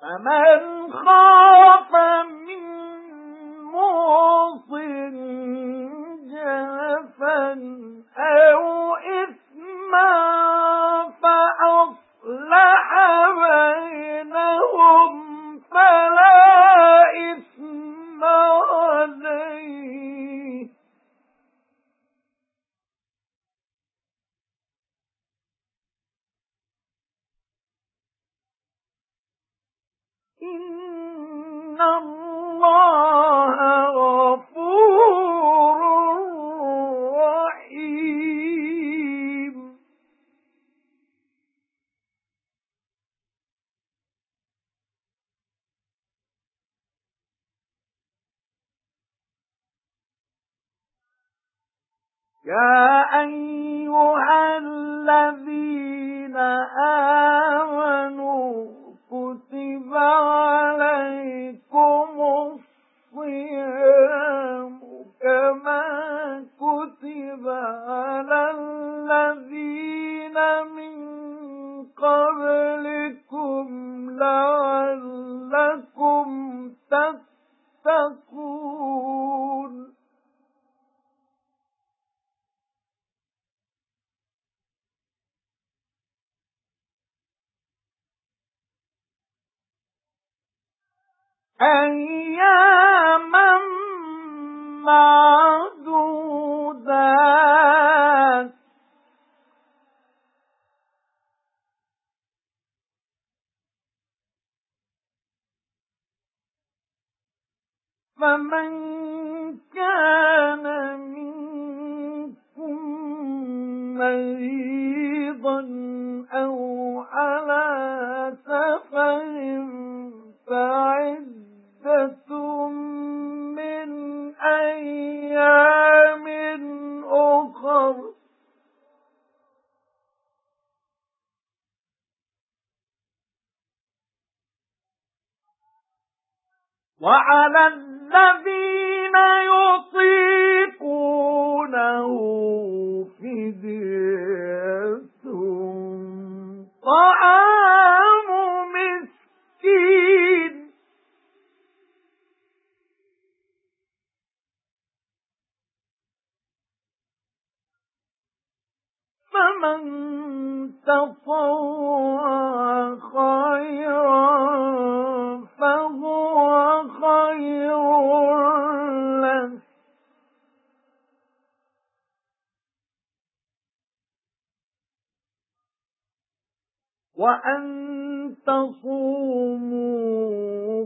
فمن خاف إِنَّ اللَّهَ غَفُورٌ رَّحِيمٌ يَا أَيُّهَا الَّذِينَ آمَنُوا أَيَّامًا مَّعْدُودَاتٍ. فَمَن كَانَ مِنكُم مَّرِيضًا أَوْ عَلَى سَفَرٍ وَعَلَى الَّذِينَ يُطِيقُونَهُ فِدْيَةٌ. طَعَامُ مِسْكِينٍ. فَمَن تَطَوَّعَ خَيْرًا وَأَن تَصُومُوا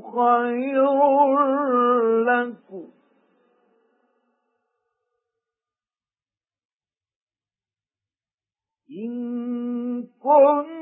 خَيْرٌ لَّكُمْ. إِن كُنتُمْ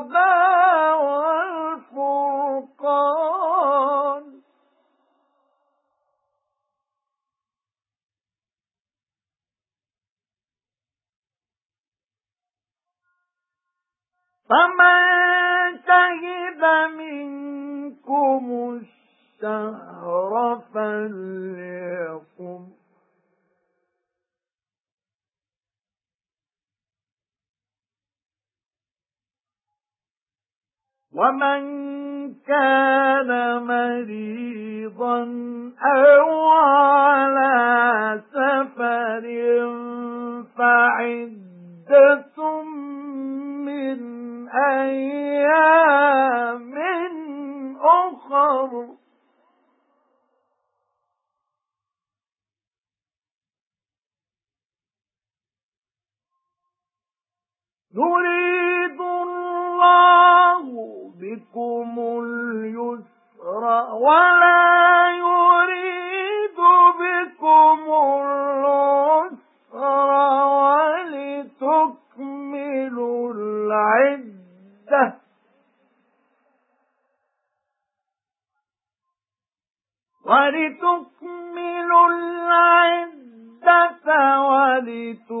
فَمَن شَهِدَ مِنكُمُ الشَّهْرَ فَلْيَصُمْهُ وَمَن كَانَ مَرِيضًا أَوْ يُرِيدُ اللَّهُ بِكُمُ الْيُسْرَ وَلَا يُرِيدُ بِكُمُ الْعُسْرَ وَلِتُكْمِلُوا الْعِدَّةَ. ولتكملوا العدة ولتكبروا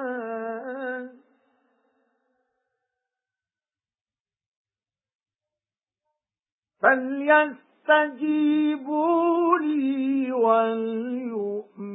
فَلْيَسْتَجِيبُوا لِي وَلْيُؤْمِنُوا.